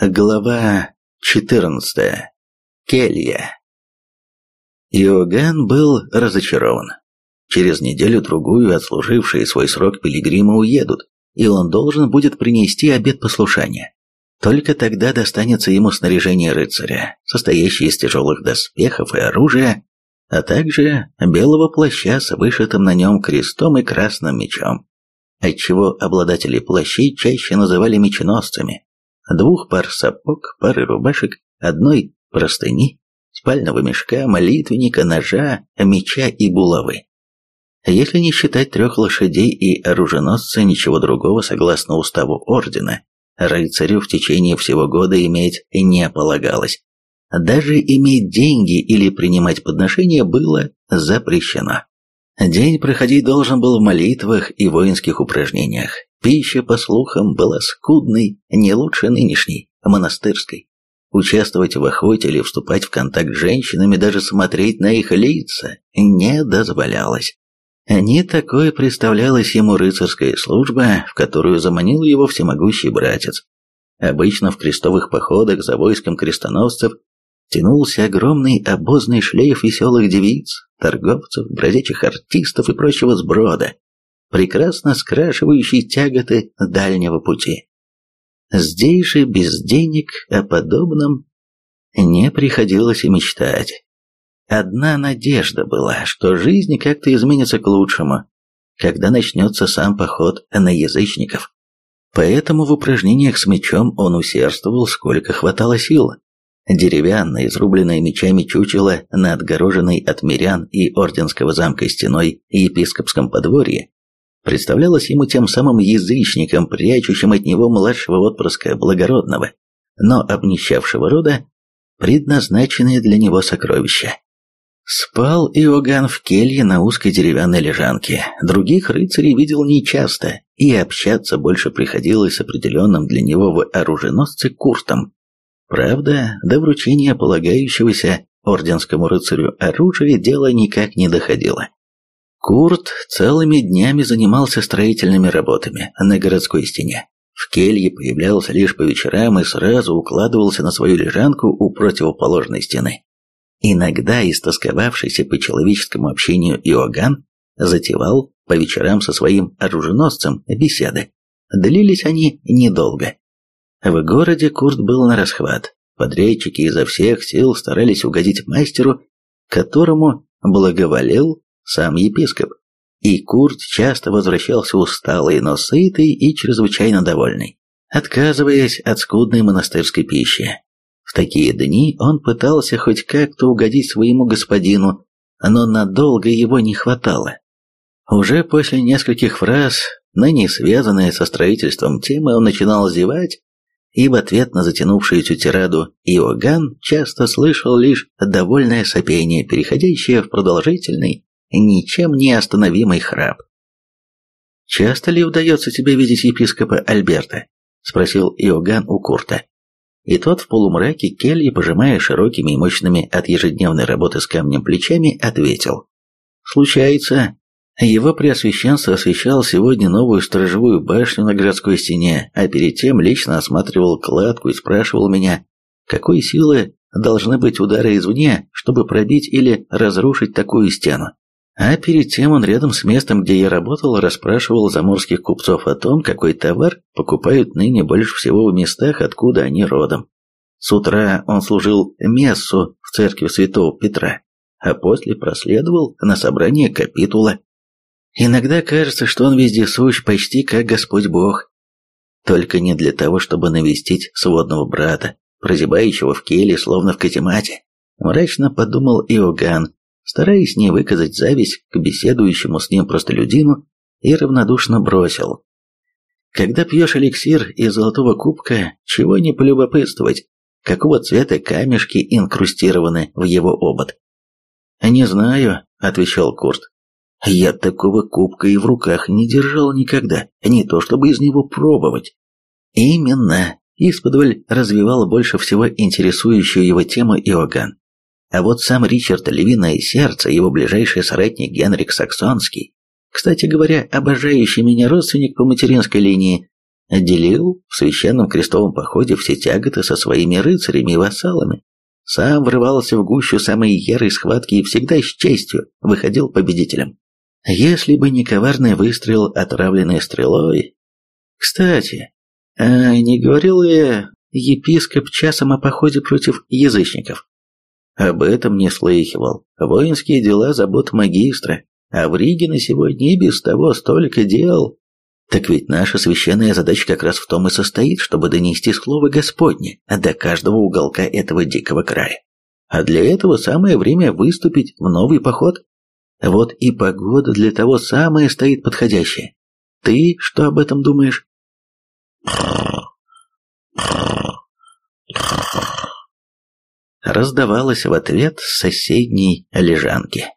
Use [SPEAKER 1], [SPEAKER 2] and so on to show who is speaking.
[SPEAKER 1] Глава 14. Келья. Иоганн был разочарован. Через неделю-другую отслужившие свой срок пилигримы уедут, и он должен будет принести обет послушания. Только тогда достанется ему снаряжение рыцаря, состоящее из тяжелых доспехов и оружия, а также белого плаща с вышитым на нем крестом и красным мечом, отчего обладатели плащей чаще называли меченосцами двух пар сапог, пары рубашек, одной простыни, спального мешка, молитвенника, ножа, меча и булавы. Если не считать трех лошадей и оруженосца, ничего другого, согласно уставу ордена, рыцарю в течение всего года иметь не полагалось. Даже иметь деньги или принимать подношения было запрещено. День проходить должен был в молитвах и воинских упражнениях. Пища, по слухам, была скудной, не лучше нынешней, монастырской. Участвовать в охоте или вступать в контакт с женщинами, даже смотреть на их лица, не дозволялось. Не такое представлялась ему рыцарская служба, в которую заманил его всемогущий братец. Обычно в крестовых походах за войском крестоносцев тянулся огромный обозный шлейф веселых девиц, торговцев, бродячих артистов и прочего сброда, прекрасно скрашивающий тяготы дальнего пути. Здесь же без денег о подобном не приходилось и мечтать. Одна надежда была, что жизнь как-то изменится к лучшему, когда начнется сам поход на язычников. Поэтому в упражнениях с мечом он усердствовал, сколько хватало сил. Деревянное, изрубленное мечами чучело на отгороженной от мирян и орденского замка стеной епископском подворье представлялось ему тем самым язычником, прячущим от него младшего отпрыска благородного, но обнищавшего рода, предназначенное для него сокровище. Спал Иоганн в келье на узкой деревянной лежанке. Других рыцарей видел нечасто, и общаться больше приходилось с определенным для него в оруженосце Куртом. Правда, до вручения полагающегося орденскому рыцарю оружия дело никак не доходило. Курт целыми днями занимался строительными работами на городской стене. В келье появлялся лишь по вечерам и сразу укладывался на свою лежанку у противоположной стены. Иногда истосковавшийся по человеческому общению Иоганн затевал по вечерам со своим оруженосцем беседы. Длились они недолго. В городе Курт был на расхват. Подрядчики изо всех сил старались угодить мастеру, которому благоволел сам епископ, и Курт часто возвращался усталый, но сытый и чрезвычайно довольный, отказываясь от скудной монастырской пищи. В такие дни он пытался хоть как-то угодить своему господину, но надолго его не хватало. Уже после нескольких фраз, ныне связанные со строительством темы, он начинал зевать, и в ответ на затянувшуюся тираду Иоганн часто слышал лишь довольное сопение, переходящее в продолжительный ничем не остановимый храп. «Часто ли удается тебе видеть епископа Альберта?» – спросил Иоганн у Курта. И тот в полумраке кельи, пожимая широкими и мощными от ежедневной работы с камнем плечами, ответил. «Случается. Его Преосвященство освещал сегодня новую сторожевую башню на городской стене, а перед тем лично осматривал кладку и спрашивал меня, какой силы должны быть удары извне, чтобы пробить или разрушить такую стену. А перед тем он рядом с местом, где я работал, расспрашивал заморских купцов о том, какой товар покупают ныне больше всего в местах, откуда они родом. С утра он служил мессу в церкви святого Петра, а после проследовал на собрание капитула. Иногда кажется, что он везде сущ почти как Господь Бог. Только не для того, чтобы навестить сводного брата, прозябающего в келе, словно в каземате. Мрачно подумал Иоганн, стараясь не выказать зависть к беседующему с ним простолюдину, и равнодушно бросил. Когда пьешь эликсир из золотого кубка, чего не полюбопытствовать, какого цвета камешки инкрустированы в его обод? «Не знаю», — отвечал Курт. «Я такого кубка и в руках не держал никогда, не то чтобы из него пробовать». «Именно», — исподволь развивал больше всего интересующую его тему Иоганн. А вот сам Ричард Львиное Сердце, его ближайший соратник Генрик Саксонский, кстати говоря, обожающий меня родственник по материнской линии, делил в священном крестовом походе все тяготы со своими рыцарями и вассалами, сам врывался в гущу самой ярой схватки и всегда с честью выходил победителем. Если бы не коварный выстрел, отравленный стрелой... Кстати, а не говорил ли епископ часом о походе против язычников? Об этом не слыхивал. Воинские дела забот магистра, а в Риге на сегодня и без того столько дел. Так ведь наша священная задача как раз в том и состоит, чтобы донести слово Господне до каждого уголка этого дикого края. А для этого самое время выступить в новый поход. Вот и погода для того самое стоит подходящая. Ты что об этом думаешь? Раздавалось в ответ с соседней лежанки.